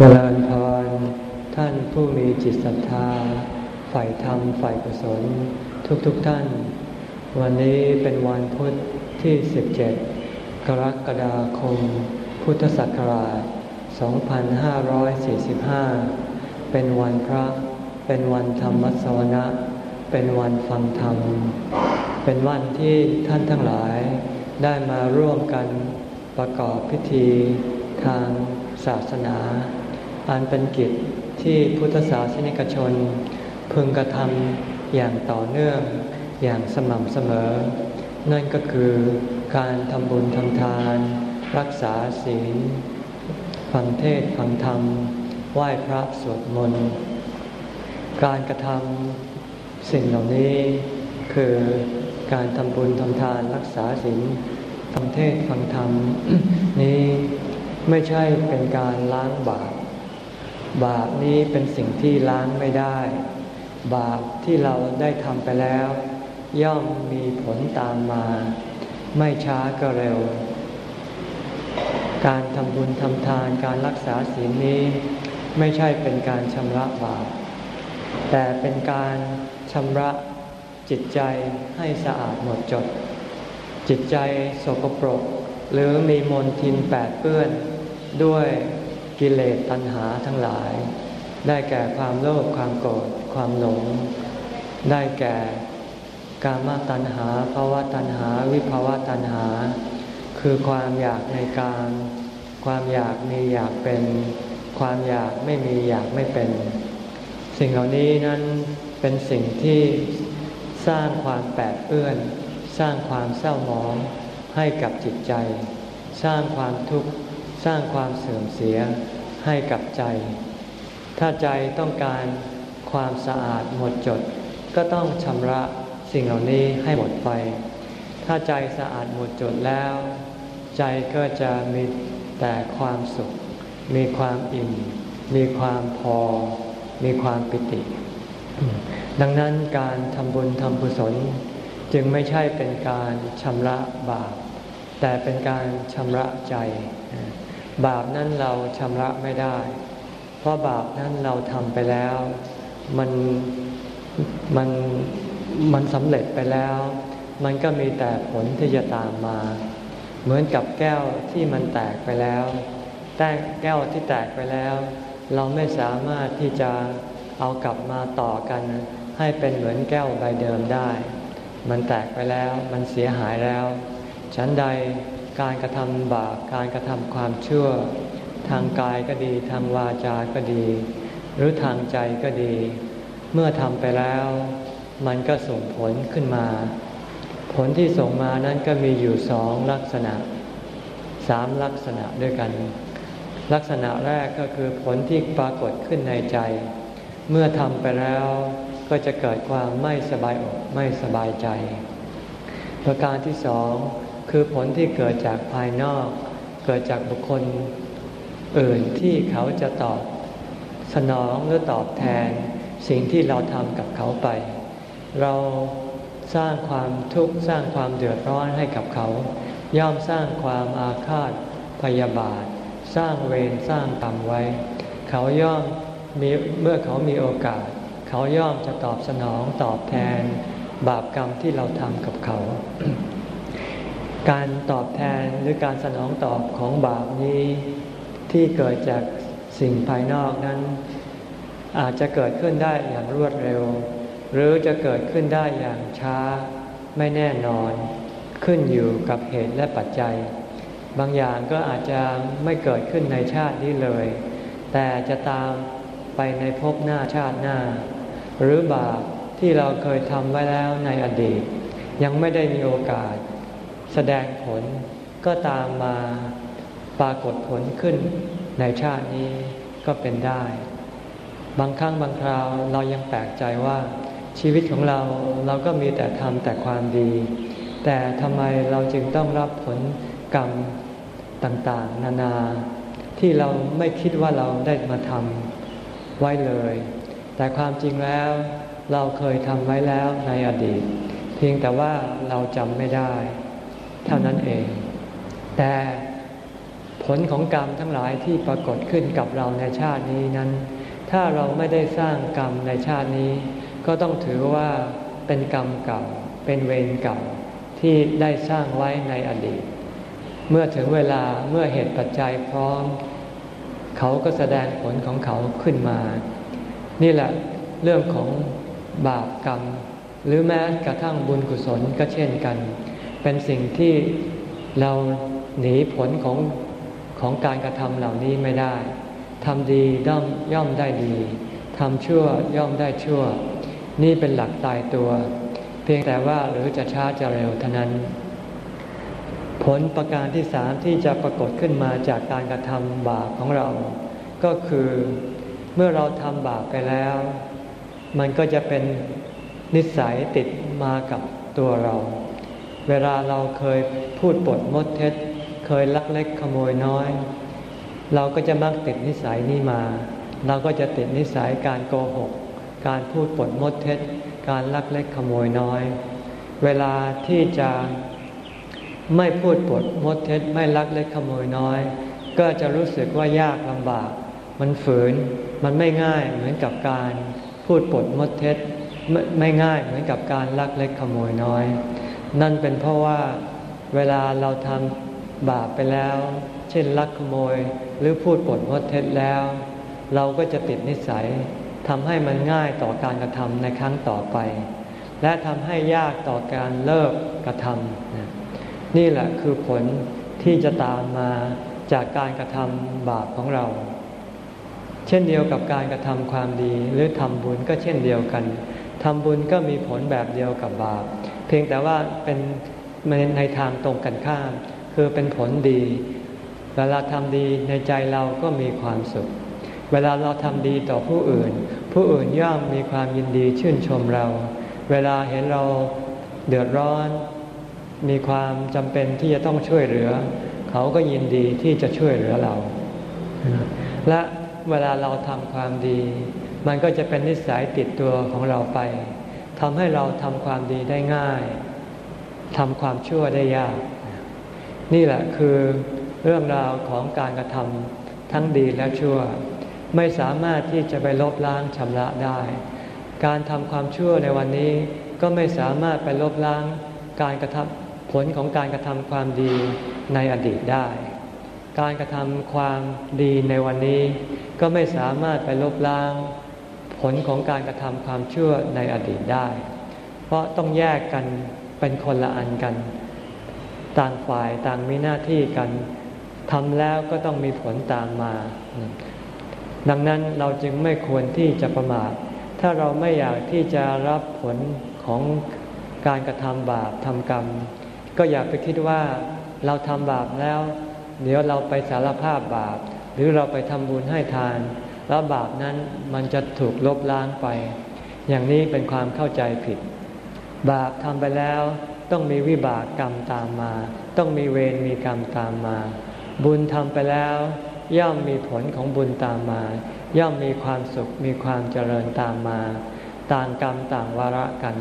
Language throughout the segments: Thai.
เจริญพร ท่านผู้มีจิตศรัทธา ฝ่ายธรรม ฝ่ายกุศล ทุกๆทท่าน วันนี้เป็นวันพุทธที่ 17 กรกฎาคม พุทธศักราช 2545 เป็นวันพระ เป็นวันธรรมสวนะ เป็นวันฟังธรรม เป็นวันที่ท่านทั้งหลายได้มาร่วมกันประกอบพิธีทางศาสนา อันเป็นกิจที่พุทธศาสนิกชน พึงกระทำอย่างต่อเนื่องอย่างสม่ำเสมอ นั่นก็คือการทำบุญทำทาน รักษาศีล ฟังเทศฟังธรรม ไหว้พระสวดมนต์ การกระทำสิ่งเหล่านี้ คือการทำบุญทำทานรักษาศีลฟังเทศฟังธรรม นี้ไม่ใช่เป็นการล้างบาป บาปนี้เป็นสิ่งที่ล้างไม่ได้ บาปที่เราได้ทำไปแล้ว ย่อมมีผลตามมา ไม่ช้าก็เร็ว การทำบุญทำทานการรักษาศีลนี้ ไม่ใช่เป็นการชำระบาป แต่เป็นการชำระจิตใจให้สะอาดหมดจด จิตใจสกปรก หรือมีมลทินแปดเปื้อนด้วย กิเลสตัณหาทั้งหลาย ได้แก่ความโลภความโกรธความหลง ได้แก่กามตัณหาภาวะตัณหา วิภาวะตัณหา คือความอยากในการ ความอยากมีอยากเป็น ความอยากไม่มีอยากไม่เป็น สิ่งเหล่านี้นั้นเป็นสิ่งที่สร้างความแปดเปื้อน สร้างความเศร้าหมองให้กับจิตใจ สร้างความทุกข์ สร้างความเสื่อมเสียให้กับใจ ถ้าใจต้องการความสะอาดหมดจด ก็ต้องชำระสิ่งเหล่านี้ให้หมดไป ถ้าใจสะอาดหมดจดแล้ว ใจก็จะมีแต่ความสุข มีความอิ่ม มีความพอ มีความปิติ ดังนั้นการทำบุญทำกุศลจึงไม่ใช่เป็นการชำระบาปแต่เป็นการชำระใจ บาปนั้นเราชำระไม่ได้ เพราะบาปนั้นเราทำไปแล้ว มันมันมันสำเร็จไปแล้ว มันก็มีแต่ผลที่จะตามมา เหมือนกับแก้วที่มันแตกไปแล้ว แต่แก้วที่แตกไปแล้ว เราไม่สามารถที่จะเอากลับมาต่อกันให้เป็นเหมือนแก้วใบเดิมได้ มันแตกไปแล้ว มันเสียหายแล้วฉันใด การกระทำบาปการกระทำความชั่ว ทางกายก็ดี ทางวาจาก็ดี หรือทางใจก็ดี เมื่อทำไปแล้ว มันก็ส่งผลขึ้นมา ผลที่ส่งมานั้นก็มีอยู่สองลักษณะสามลักษณะด้วยกัน ลักษณะแรกก็คือผลที่ปรากฏขึ้นในใจ เมื่อทำไปแล้วก็จะเกิดความไม่สบายอกไม่สบายใจ ประการที่สอง คือผลที่เกิดจากภายนอก เกิดจากบุคคลอื่นที่เขาจะตอบสนองหรือตอบแทน สิ่งที่เราทำกับเขาไป เราสร้างความทุกข์สร้างความเดือดร้อนให้กับเขา ย่อมสร้างความอาฆาตพยาบาท สร้างเวรสร้างกรรมไว้ เขาย่อมมีเมื่อเขามีโอกาส เขาย่อมจะตอบสนองตอบแทน บาปกรรมที่เราทำกับเขา การตอบแทนหรือการสนองตอบของบาปนี้ที่เกิดจากสิ่งภายนอกนั้น อาจจะเกิดขึ้นได้อย่างรวดเร็ว หรือจะเกิดขึ้นได้อย่างช้าไม่แน่นอน ขึ้นอยู่กับเหตุและปัจจัย บางอย่างก็อาจจะไม่เกิดขึ้นในชาตินี้เลย แต่จะตามไปในภพหน้าชาติหน้า หรือบาปที่เราเคยทำไว้แล้วในอดีต ยังไม่ได้มีโอกาส แสดงผลก็ตามมาปรากฏผลขึ้นในชาตินี้ก็เป็นได้ บางครั้งบางคราวเรายังแปลกใจว่าชีวิตของเราเราก็มีแต่ทำแต่ความดี แต่ทำไมเราจึงต้องรับผลกรรมต่างๆ นานา ที่เราไม่คิดว่าเราได้มาทำไว้เลย แต่ความจริงแล้วเราเคยทำไว้แล้วในอดีต เพียงแต่ว่าเราจำไม่ได้ เท่านั้นเอง แต่ผลของกรรมทั้งหลายที่ปรากฏขึ้นกับเราในชาตินี้นั้น ถ้าเราไม่ได้สร้างกรรมในชาตินี้ ก็ต้องถือว่าเป็นกรรมเก่า เป็นเวรเก่าที่ได้สร้างไว้ในอดีต เมื่อถึงเวลาเมื่อเหตุปัจจัยพร้อม เขาก็แสดงผลของเขาขึ้นมา นี่แหละเรื่องของบาปกรรม หรือแม้กระทั่งบุญกุศลก็เช่นกัน เป็นสิ่งที่เราหนีผลของของการกระทำเหล่านี้ไม่ได้ทำดีย่อมย่อมได้ดีทำชั่วย่อมได้ชั่ว นี่เป็นหลักตายตัว เพียงแต่ว่าหรือจะช้าจะเร็วเท่านั้น ผลประการที่สามที่จะปรากฏขึ้นมาจากการกระทำบาปของเรา ก็คือเมื่อเราทำบาปไปแล้ว มันก็จะเป็นนิสัยติดมากับตัวเรา เวลาเราเคยพูดปดมดเท็จ เคยลักเล็กขโมยน้อย เราก็จะมักติดนิสัยนี้มา เราก็จะติดนิสัยการโกหก การพูดปดมดเท็จ การลักเล็กขโมยน้อย เวลาที่จะไม่พูดปดมดเท็จ ไม่ลักเล็กขโมยน้อย ก็จะรู้สึกว่ายากลำบาก มันฝืนมันไม่ง่ายเหมือนกับการพูดปดมดเท็จ ไม่ไม่ง่ายเหมือนกับการลักเล็กขโมยน้อย นั่นเป็นเพราะว่าเวลาเราทำบาปไปแล้ว เช่นลักขโมยหรือพูดปดมดเท็จแล้ว เราก็จะติดนิสัยทำให้มันง่ายต่อการกระทำในครั้งต่อไป และทำให้ยากต่อการเลิกกระทำนี่แหละคือผลที่จะตามมาจากการกระทำบาปของเรา เช่นเดียวกับการกระทำความดีหรือทำบุญก็เช่นเดียวกันทำบุญก็มีผลแบบเดียวกับบาป เพียงแต่ว่าเป็นในทางตรงกันข้าม คือเป็นผลดี เวลาทำดีในใจเราก็มีความสุข เวลาเราทำดีต่อผู้อื่น ผู้อื่นย่อมมีความยินดีชื่นชมเรา เวลาเห็นเราเดือดร้อน มีความจำเป็นที่จะต้องช่วยเหลือ เขาก็ยินดีที่จะช่วยเหลือเรา และเวลาเราทำความดี มันก็จะเป็นนิสัยติดตัวของเราไป ทำให้เราทำความดีได้ง่ายทำความชั่วได้ยาก นี่แหละคือเรื่องราวของการกระทำทั้งดีและชั่ว ไม่สามารถที่จะไปลบล้างชำระได้ การทำความชั่วในวันนี้ก็ไม่สามารถไปลบล้างการกระทำผลของการกระทำความดีในอดีตได้ การกระทำความดีในวันนี้ ก็ไม่สามารถไปลบล้าง ผลของการกระทำความชั่วในอดีตได้ เพราะต้องแยกกันเป็นคนละอันกัน ต่างฝ่ายต่างมีหน้าที่กันทำแล้วก็ต้องมีผลตามมา ดังนั้นเราจึงไม่ควรที่จะประมาทถ้าเราไม่อยากที่จะรับผลของการกระทำบาปทำกรรม ก็อย่าไปคิดว่าเราทำบาปแล้ว เดี๋ยวเราไปสารภาพบาป หรือเราไปทำบุญให้ทาน แล้วบาปนั้นมันจะถูกลบล้างไป อย่างนี้เป็นความเข้าใจผิด บาปทำไปแล้วต้องมีวิบากกรรมตามมา ต้องมีเวรมีกรรมตามมา บุญทำไปแล้ว ย่อมมีผลของบุญตามมา ย่อมมีความสุขมีความเจริญตามมา ต่างกรรมต่างวาระกัน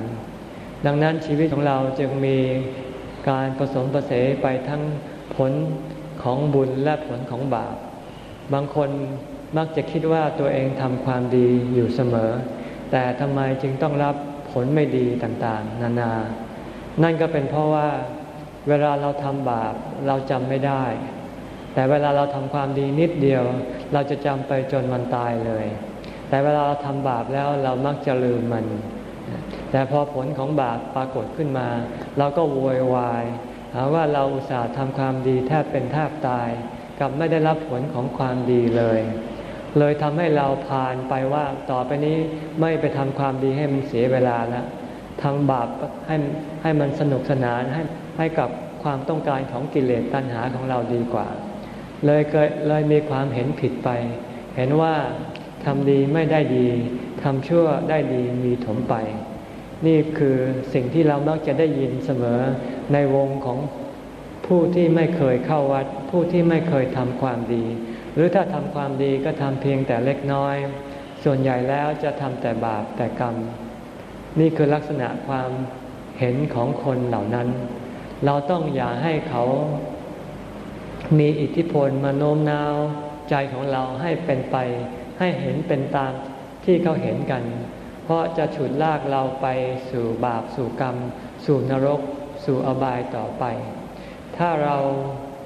ดังนั้นชีวิตของเราจึงมีการผสมประเสไปทั้งผลของบุญและผลของบาป บางคน มักจะคิดว่าตัวเองทำความดีอยู่เสมอ แต่ทำไมจึงต้องรับผลไม่ดีต่างๆ นานา นั่นก็เป็นเพราะว่าเวลาเราทำบาปเราจำไม่ได้ แต่เวลาเราทำความดีนิดเดียว เราจะจำไปจนมันตายเลย แต่เวลาเราทำบาปแล้วเรามักจะลืมมัน แต่พอผลของบาปปรากฏขึ้นมา เราก็โวยวายหาว่าเราอุตส่าห์ทำความดีแทบเป็นแทบตาย กับไม่ได้รับผลของความดีเลย เลยทำให้เราผ่านไปว่าต่อไปนี้ไม่ไปทำความดีให้มันเสียเวลาแล้วทำบาปให้ให้มันสนุกสนานให้ให้กับความต้องการของกิเลสตัณหาของเราดีกว่า เลยเกิดเลยมีความเห็นผิดไป เห็นว่าทำดีไม่ได้ดีทำชั่วได้ดีมีถมไป นี่คือสิ่งที่เรามักจะได้ยินเสมอในวงของผู้ที่ไม่เคยเข้าวัด ผู้ที่ไม่เคยทำความดี หรือถ้าทำความดีก็ทำเพียงแต่เล็กน้อย ส่วนใหญ่แล้วจะทำแต่บาปแต่กรรม นี่คือลักษณะความเห็นของคนเหล่านั้น เราต้องอย่าให้เขามีอิทธิพลมาโน้มน้าวใจของเราให้เป็นไป ให้เห็นเป็นตามที่เขาเห็นกัน เพราะจะฉุดลากเราไปสู่บาปสู่กรรม สู่นรก สู่อบายต่อไป ถ้าเรา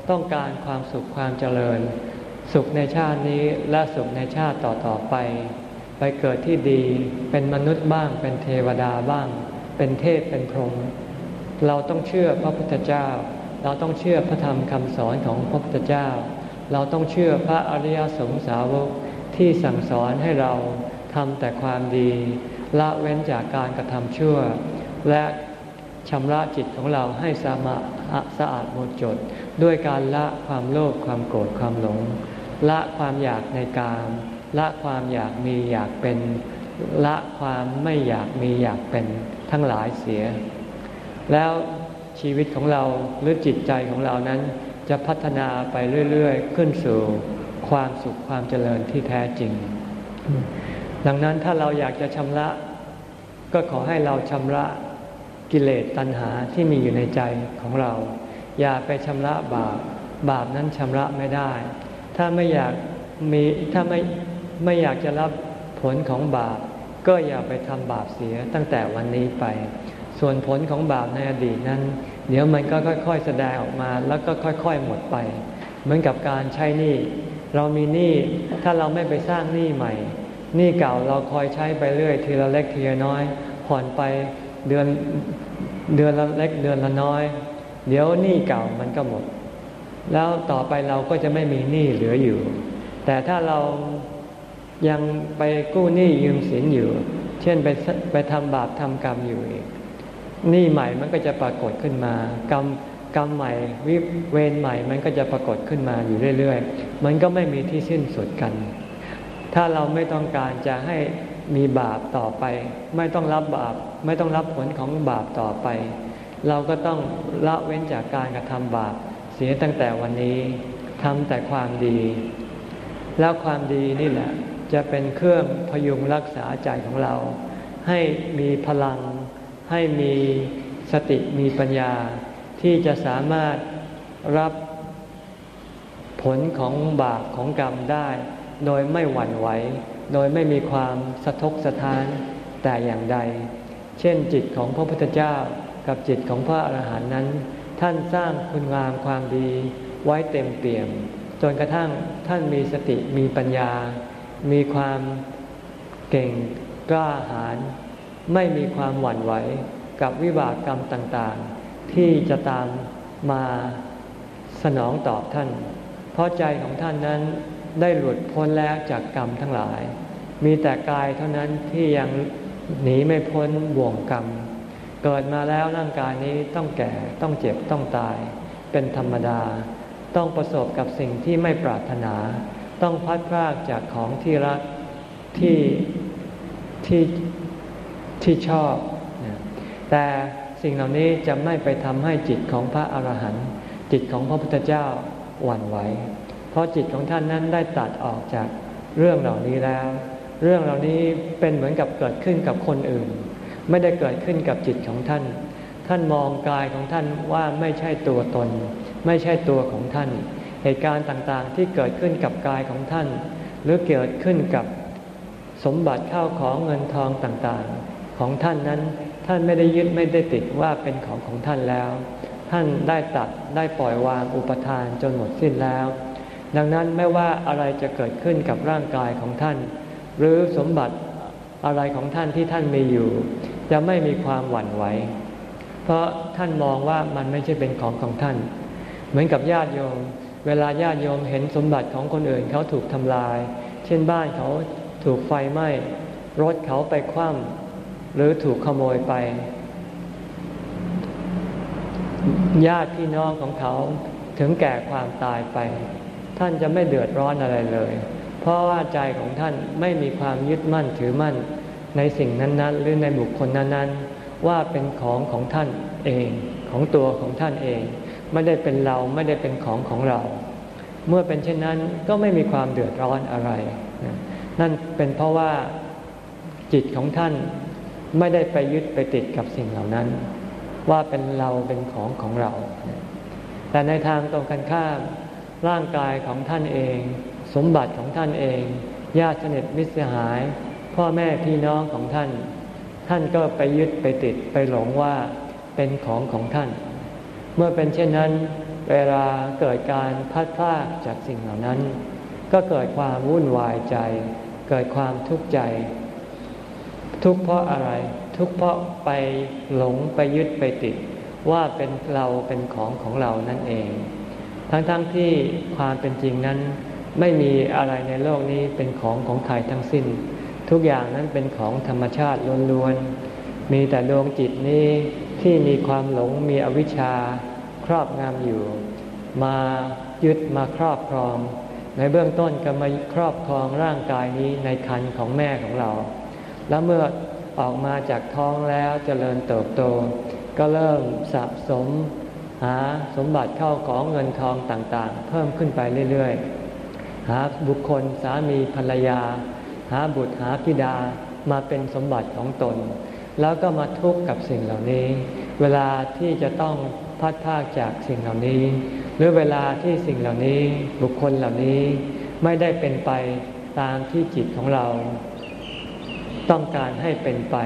ต้องการความสุขความเจริญ สุขในชาตินี้และสุขในชาติต่อๆไป ไปเกิดที่ดี เป็นมนุษย์บ้าง เป็นเทวดาบ้าง เป็นเทพเป็นพรหมเราต้องเชื่อพระพุทธเจ้า เราต้องเชื่อพระธรรมคำสอนของพระพุทธเจ้า เราต้องเชื่อพระอริยสงสาวกที่สั่งสอนให้เราทำแต่ความดีละเว้นจากการกระทำชั่ว และชำระจิตของเราให้สามารถสะอาดหมดจด ด้วยการละความโลภความโกรธความหลง ละความอยากในกาม ละความอยากมีอยากเป็น ละความไม่อยากมีอยากเป็นทั้งหลายเสีย แล้วชีวิตของเราหรือจิตใจของเรานั้น จะพัฒนาไปเรื่อย ๆ ขึ้นสู่ความสุขความเจริญที่แท้จริง ดังนั้นถ้าเราอยากจะชำระ ก็ขอให้เราชำระกิเลสตัณหาที่มีอยู่ในใจของเรา อย่าไปชำระบาป บาปนั้นชำระไม่ได้ ถ้าไม่อยากมีถ้าไม่ไม่อยากจะรับผลของบาป ก็อย่าไปทำบาปเสียตั้งแต่วันนี้ไป ส่วนผลของบาปในอดีตนั้น เดี๋ยวมันก็ค่อย ๆ แสดงออกมาแล้วก็ค่อย ๆ หมดไป เหมือนกับการใช้หนี้เรามีหนี้ถ้าเราไม่ไปสร้างหนี้ใหม่หนี้เก่าเราคอยใช้ไปเรื่อยทีละเล็กทีละน้อย ผ่อนไปเดือนเดือนละเล็กเดือนละน้อย เดี๋ยวหนี้เก่ามันก็หมด แล้วต่อไปเราก็จะไม่มีหนี้เหลืออยู่ แต่ถ้าเรายังไปกู้หนี้ยืมสินอยู่ เช่นไปไปทำบาปทำกรรมอยู่อีกหนี้ใหม่มันก็จะปรากฏขึ้นมากรรมกรรมใหม่วิเวรใหม่มันก็จะปรากฏขึ้นมาอยู่เรื่อยๆ มันก็ไม่มีที่สิ้นสุดกัน ถ้าเราไม่ต้องการจะให้มีบาปต่อไป ไม่ต้องรับบาป ไม่ต้องรับผลของบาปต่อไป เราก็ต้องละเว้นจากการกระทำบาป เสียตั้งแต่วันนี้ทำแต่ความดี แล้วความดีนี่แหละ จะเป็นเครื่องพยุงรักษาใจของเรา ให้มีพลัง ให้มีสติมีปัญญา ที่จะสามารถรับผลของบาปของกรรมได้ โดยไม่หวั่นไหว โดยไม่มีความสะทกสะท้านแต่อย่างใด เช่นจิตของพระพุทธเจ้ากับจิตของพระอรหันต์นั้น ท่านสร้างคุณงามความดีไว้เต็มเปี่ยม จนกระทั่งท่านมีสติมีปัญญา มีความเก่งกล้าหาญไม่มีความหวั่นไหวกับวิบากกรรมต่างๆ ที่จะตามมาสนองตอบท่าน เพราะใจของท่านนั้นได้หลุดพ้นแล้วจากกรรมทั้งหลาย มีแต่กายเท่านั้นที่ยังหนีไม่พ้นบ่วงกรรม เกิดมาแล้วร่างกายนี้ต้องแก่ต้องเจ็บต้องตาย เป็นธรรมดา ต้องประสบกับสิ่งที่ไม่ปรารถนา ต้องพัดพรากจากของที่รักที่ที่ที่ชอบ แต่สิ่งเหล่านี้จะไม่ไปทำให้จิตของพระอรหันต์จิตของพระพุทธเจ้าหวั่นไหว เพราะจิตของท่านนั้นได้ตัดออกจากเรื่องเหล่านี้แล้ว เรื่องเหล่านี้เป็นเหมือนกับเกิดขึ้นกับคนอื่น ไม่ได้เกิดขึ้นกับจิตของท่าน ท่านมองกายของท่านว่าไม่ใช่ตัวตน ไม่ใช่ตัวของท่าน เหตุการณ์ต่างๆที่เกิดขึ้นกับกายของท่าน หรือเกิดขึ้นกับสมบัติข้าวของเงินทองต่างๆ ของท่านนั้น ท่านไม่ได้ยึดไม่ได้ติดว่าเป็นของของท่านแล้ว ท่านได้ตัดได้ปล่อยวางอุปทานจนหมดสิ้นแล้ว ดังนั้นไม่ว่าอะไรจะเกิดขึ้นกับร่างกายของท่าน หรือสมบัติอะไรของท่านที่ท่านมีอยู่ จะไม่มีความหวั่นไหว เพราะท่านมองว่ามันไม่ใช่เป็นของของท่าน เหมือนกับญาติโยม เวลาญาติโยมเห็นสมบัติของคนอื่นเขาถูกทำลาย เช่นบ้านเขาถูกไฟไหม้ รถเขาไปคว่ำหรือถูกขโมยไป ญาติพี่น้องของเขาถึงแก่ความตายไป ท่านจะไม่เดือดร้อนอะไรเลย เพราะว่าใจของท่านไม่มีความยึดมั่นถือมั่น ในสิ่งนั้นๆ หรือในบุคคลนั้นๆ ว่าเป็นของของท่านเอง ของตัวของท่านเอง ไม่ได้เป็นเราไม่ได้เป็นของของเรา เมื่อเป็นเช่นนั้นก็ไม่มีความเดือดร้อนอะไร นั่นเป็นเพราะว่าจิตของท่านไม่ได้ไปยึดไปติดกับสิ่งเหล่านั้น ว่าเป็นเราเป็นของของเรา แต่ในทางตรงกันข้ามร่างกายของท่านเอง สมบัติของท่านเองญาติสนิทมิตรสหาย พ่อแม่พี่น้องของท่าน ท่านก็ไปยึดไปติดไปหลงว่าเป็นของของท่าน เมื่อเป็นเช่นนั้น เวลาเกิดการพัดพลาดจากสิ่งเหล่านั้น ก็เกิดความวุ่นวายใจ เกิดความทุกข์ใจ ทุกข์เพราะอะไร ทุกข์เพราะไปหลงไปยึดไปติด ว่าเป็นเราเป็นของของเรานั่นเอง ทั้งๆทที่ความเป็นจริงนั้น ไม่มีอะไรในโลกนี้เป็นของของใครทั้งสิ้น ทุกอย่างนั้นเป็นของธรรมชาติล้วนๆ มีแต่ดวงจิตนี้ที่มีความหลงมีอวิชชาครอบงำอยู่ มายึดมาครอบครอง ในเบื้องต้นก็มาครอบครองร่างกายนี้ในคันของแม่ของเรา แล้วเมื่อออกมาจากท้องแล้วเจริญเติบโต ก็เริ่มสะสมหาสมบัติเข้าของเงินทองต่างๆ เพิ่มขึ้นไปเรื่อยๆ หาบุคคลสามีภรรยา หาบุตรหาพิดามาเป็นสมบัติของตน แล้วก็มาทุกข์กับสิ่งเหล่านี้ เวลาที่จะต้องพัดพากจากสิ่งเหล่านี้ หรือเวลาที่สิ่งเหล่านี้บุคคลเหล่านี้ไม่ได้เป็นไปตามที่จิตของเรา ต้องการให้เป็นไป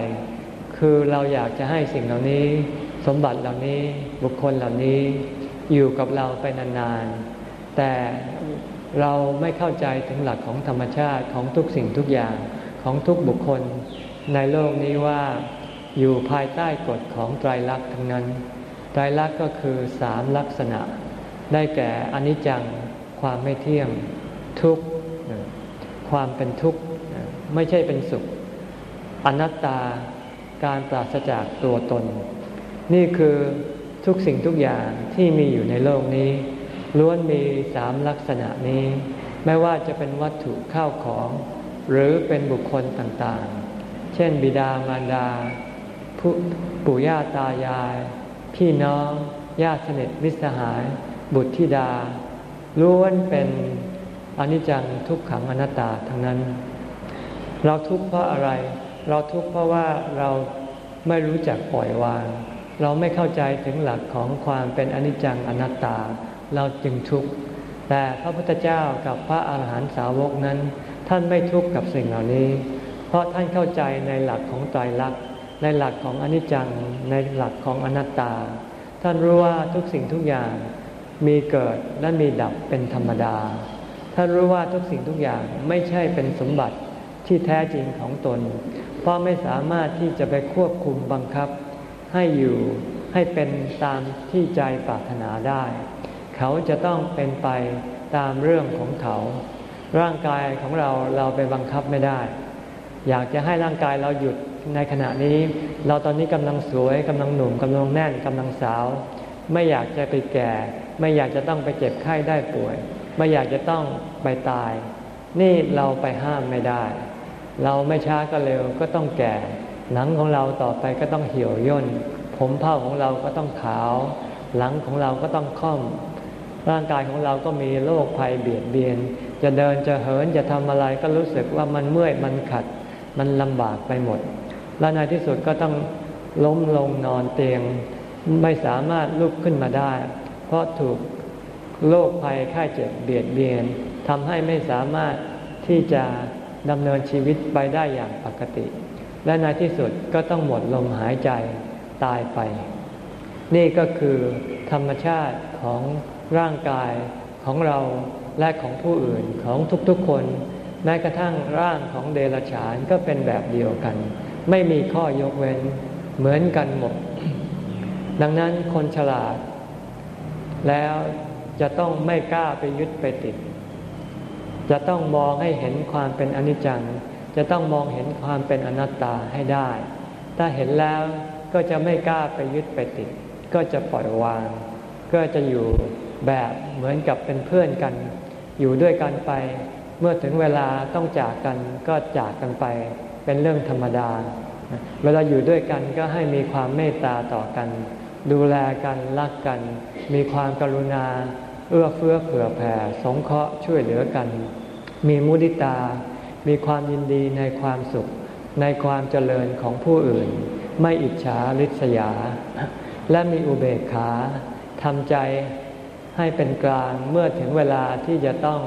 คือเราอยากจะให้สิ่งเหล่านี้ สมบัติเหล่านี้บุคคลเหล่านี้อยู่กับเราไปนานๆแต่ เราไม่เข้าใจถึงหลักของธรรมชาติของทุกสิ่งทุกอย่างของทุกบุคคล ในโลกนี้ว่าอยู่ภายใต้กฎของไตรลักษณ์ทั้งนั้นไตรลักษณ์ก็คือสามลักษณะ ได้แก่อนิจจังความไม่เที่ยงทุกข์ความเป็นทุกข์ไม่ใช่เป็นสุข อนัตตาการปราศจากตัวตน นี่คือทุกสิ่งทุกอย่างที่มีอยู่ในโลกนี้ ล้วนมีสามลักษณะนี้ ไม่ว่าจะเป็นวัตถุข้าวของ หรือเป็นบุคคลต่างๆ เช่น บิดามารดาปู่ย่าตายาย พี่น้องญาติสนิทมิสหาย บุตรธิดา ล้วนเป็นอนิจจังทุกขังอนัตตาทั้งนั้น เราทุกข์เพราะอะไร เราทุกข์เพราะว่าเราไม่รู้จักปล่อยวาง เราไม่เข้าใจถึงหลักของความเป็นอนิจจังอนัตตา เราจึงทุกข์แต่พระพุทธเจ้ากับพระอาหารหันตสาวกนั้น ท่านไม่ทุกข์กับสิ่งเหล่านี้ เพราะท่านเข้าใจในหลักของไตรลักษณ์ในหลักของอนิจจังในหลักของอนัตตา ท่านรู้ว่าทุกสิ่งทุกอย่างมีเกิดและมีดับเป็นธรรมดา ท่านรู้ว่าทุกสิ่งทุกอย่างไม่ใช่เป็นสมบัติที่แท้จริงของตน เพราะไม่สามารถที่จะไปควบคุมบังคับ ให้อยู่ให้เป็นตามที่ใจปรารถนาได้ เขาจะต้องเป็นไปตามเรื่องของเขา ร่างกายของเราเราไปบังคับไม่ได้ อยากจะให้ร่างกายเราหยุดในขณะนี้ เราตอนนี้กำลังสวยกำลังหนุ่มกำลังแน่นกำลังสาว ไม่อยากจะไปแก่ ไม่อยากจะต้องไปเจ็บไข้ได้ป่วย ไม่อยากจะต้องไปตาย นี่เราไปห้ามไม่ได้ เราไม่ช้าก็เร็วก็ต้องแก่ หนังของเราต่อไปก็ต้องเหี่ยวย่น ผมเผ้าของเราก็ต้องขาว หลังของเราก็ต้องค่อม ร่างกายของเราก็มีโรคภัยเบียดเบียน จะเดินจะเหินจะทำอะไรก็รู้สึกว่ามันเมื่อยมันขัด มันลำบากไปหมด และในที่สุดก็ต้องล้มลงนอนเตียง ไม่สามารถลุกขึ้นมาได้ เพราะถูกโรคภัยไข้เจ็บเบียดเบียนทำให้ไม่สามารถที่จะดำเนินชีวิตไปได้อย่างปกติ และในที่สุดก็ต้องหมดลมหายใจตายไป นี่ก็คือธรรมชาติของ ร่างกายของเราและของผู้อื่นของทุกๆคน แม้กระทั่งร่างของเดรัจฉานก็เป็นแบบเดียวกัน ไม่มีข้อยกเว้นเหมือนกันหมด ดังนั้นคนฉลาด แล้วจะต้องไม่กล้าไปยึดไปติด จะต้องมองให้เห็นความเป็นอนิจจัง จะต้องมองเห็นความเป็นอนัตตาให้ได้ ถ้าเห็นแล้วก็จะไม่กล้าไปยึดไปติด ก็จะปล่อยวาง ก็จะอยู่ แบบเหมือนกับเป็นเพื่อนกัน อยู่ด้วยกันไป เมื่อถึงเวลาต้องจากกันก็จากกันไป เป็นเรื่องธรรมดา เวลาอยู่ด้วยกันก็ให้มีความเมตตาต่อกัน ดูแลกันรักกัน มีความกรุณา เอื้อเฟื้อเผื่อแผ่สงเคราะห์ช่วยเหลือกัน มีมุติตา มีความยินดีในความสุข ในความเจริญของผู้อื่น ไม่อิจฉาริษยา และมีอุเบกขาทำใจ ให้เป็นกลางเมื่อถึงเวลาที่จะต้อง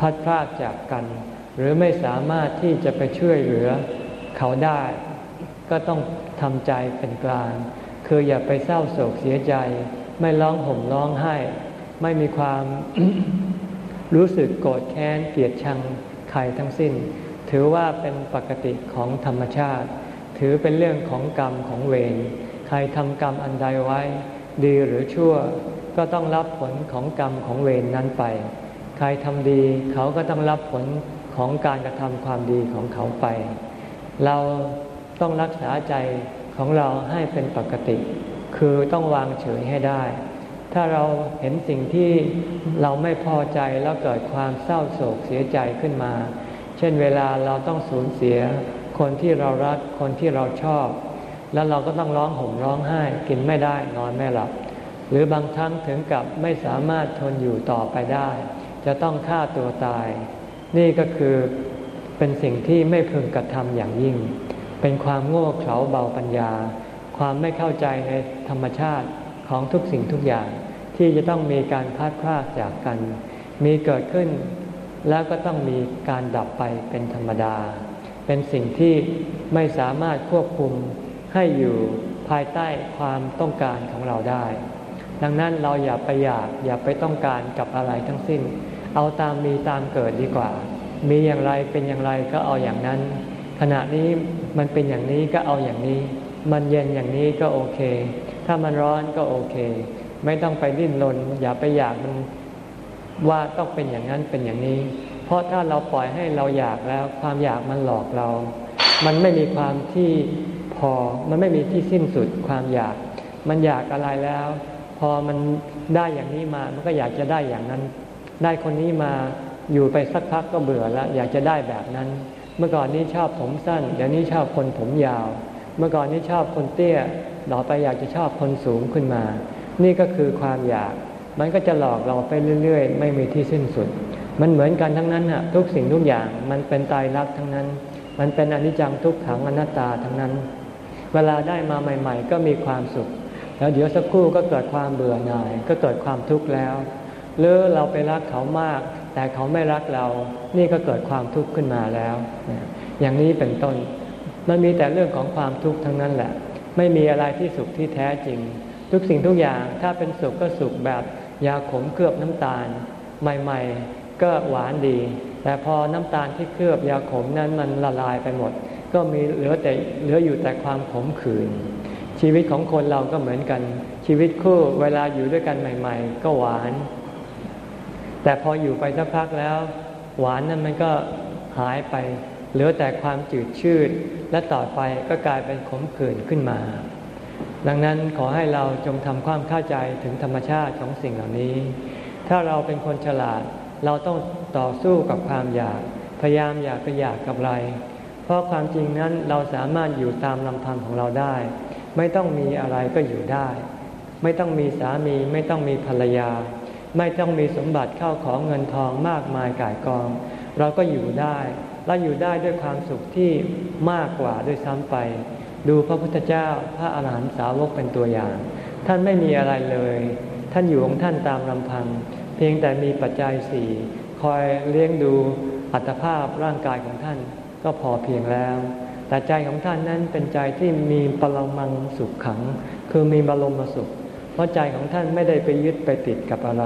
พัดพรากจากกัน หรือไม่สามารถที่จะไปช่วยเหลือเขาได้ ก็ต้องทำใจเป็นกลาง คืออย่าไปเศร้าโศกเสียใจ ไม่ร้องห่มร้องไห้ ไม่มีความรู้สึกโกรธแค้นเกลียดชังใครทั้งสิ้น ถือว่าเป็นปกติของธรรมชาติ ถือเป็นเรื่องของกรรมของเวรใครทำกรรมอันใดไว้ ดีหรือชั่ว ก็ต้องรับผลของกรรมของเวรนนั้นไป ใครทำดีเขาก็ต้องรับผลของการกระทำความดีของเขาไป เราต้องรักษาใจของเราให้เป็นปกติ คือต้องวางเฉยให้ได้ ถ้าเราเห็นสิ่งที่เราไม่พอใจแล้วเกิดความเศร้าโศกเสียใจขึ้นมา เช่นเวลาเราต้องสูญเสีย คนที่เรารักคนที่เราชอบ แล้วเราก็ต้องร้องห่มร้องไห้กินไม่ได้นอนไม่หลับ หรือบางครั้งถึงกับไม่สามารถทนอยู่ต่อไปได้ จะต้องฆ่าตัวตาย นี่ก็คือเป็นสิ่งที่ไม่พึงกระทำอย่างยิ่ง เป็นความโง่เขลาเบาปัญญา ความไม่เข้าใจในธรรมชาติของทุกสิ่งทุกอย่าง ที่จะต้องมีการพัดพลากจากกัน มีเกิดขึ้น แล้วก็ต้องมีการดับไปเป็นธรรมดา เป็นสิ่งที่ไม่สามารถควบคุมให้อยู่ภายใต้ความต้องการของเราได้ ดังนั้นเราอย่าไปอยากอย่าไปต้องการกับอะไรทั้งสิ้น เอาตามมีตามเกิดดีกว่า มีอย่างไรเป็นอย่างไรก็เอาอย่างนั้น ขณะนี้มันเป็นอย่างนี้ก็เอาอย่างนี้ มันเย็นอย่างนี้ก็โอเค ถ้ามันร้อนก็โอเค ไม่ต้องไปดิ้นรนอย่าไปอยากมันว่าต้องเป็นอย่างนั้นเป็นอย่างนี้ เพราะถ้าเราปล่อยให้เราอยากแล้วความอยากมันหลอกเรา มันไม่มีความที่พอ มันไม่มีที่สิ้นสุดความอยาก มันอยากอะไรแล้ว อมันได้อย่างนี้มา มันก็อยากจะได้อย่างนั้น ได้คนนี้มาอยู่ไปสักพักก็เบื่อแล้ว อยากจะได้แบบนั้น เมื่อก่อนนี้ชอบผมสั้น เดี๋ยวนี้ชอบคนผมยาว เมื่อก่อนนี้ชอบคนเตี้ยต่อไปอยากจะชอบคนสูงขึ้นมา นี่ก็คือความอยาก มันก็จะหลอกเราไปเรื่อย ๆ ไม่มีที่สิ้นสุด มันเหมือนกันทั้งนั้นฮะทุกสิ่งทุกอย่างมันเป็นตายรักทั้งนั้น มันเป็นอนิจจังทุกขังอนัตตาทั้งนั้น เวลาได้มาใหม่ ๆ ก็มีความสุข แล้วเดี๋ยวสักครู่ก็เกิดความเบื่อหน่าย ก็เกิดความทุกข์แล้ว หรือเราไปรักเขามาก แต่เขาไม่รักเรา นี่ก็เกิดความทุกข์ขึ้นมาแล้ว อย่างนี้เป็นต้น มันมีแต่เรื่องของความทุกข์ทั้งนั้นแหละ ไม่มีอะไรที่สุขที่แท้จริง ทุกสิ่งทุกอย่างถ้าเป็นสุขก็สุขแบบยาขมเคลือบน้ำตาล ใหม่ๆ ก็หวานดี แต่พอน้ำตาลที่เคลือบยาขมนั้นมันละลายไปหมด ก็มีเหลือแต่เหลืออยู่แต่ความขมขื่น ชีวิตของคนเราก็เหมือนกัน ชีวิตคู่เวลาอยู่ด้วยกันใหม่ ๆ ก็หวาน แต่พออยู่ไปสักพักแล้ว หวานนั้นมันก็หายไป เหลือแต่ความจืดชืด และต่อไปก็กลายเป็นขมขื่นขึ้นมา ดังนั้นขอให้เราจงทำความเข้าใจถึงธรรมชาติของสิ่งเหล่านี้ ถ้าเราเป็นคนฉลาด เราต้องต่อสู้กับความอยาก พยายามอยากไปอยากกับอะไร เพราะความจริงนั้นเราสามารถอยู่ตามลำพังของเราได้ ไม่ต้องมีอะไรก็อยู่ได้ ไม่ต้องมีสามีไม่ต้องมีภรรยา ไม่ต้องมีสมบัติเข้าของเงินทองมากมายก่ายกอง เราก็อยู่ได้และอยู่ได้ด้วยความสุขที่มากกว่าด้วยซ้ำไป ดูพระพุทธเจ้าพระอาหารหันตสาวกเป็นตัวอย่าง ท่านไม่มีอะไรเลย ท่านอยู่ของท่านตามลำพัง เพียงแต่มีปัจจัยสี่คอยเลี้ยงดูอัตภาพร่างกายของท่านก็พอเพียงแล้ว แต่ใจของท่านนั้นเป็นใจที่มีปรมังสุขขัง คือมีบรมสุข เพราะใจของท่านไม่ได้ไปยึดไปติดกับอะไร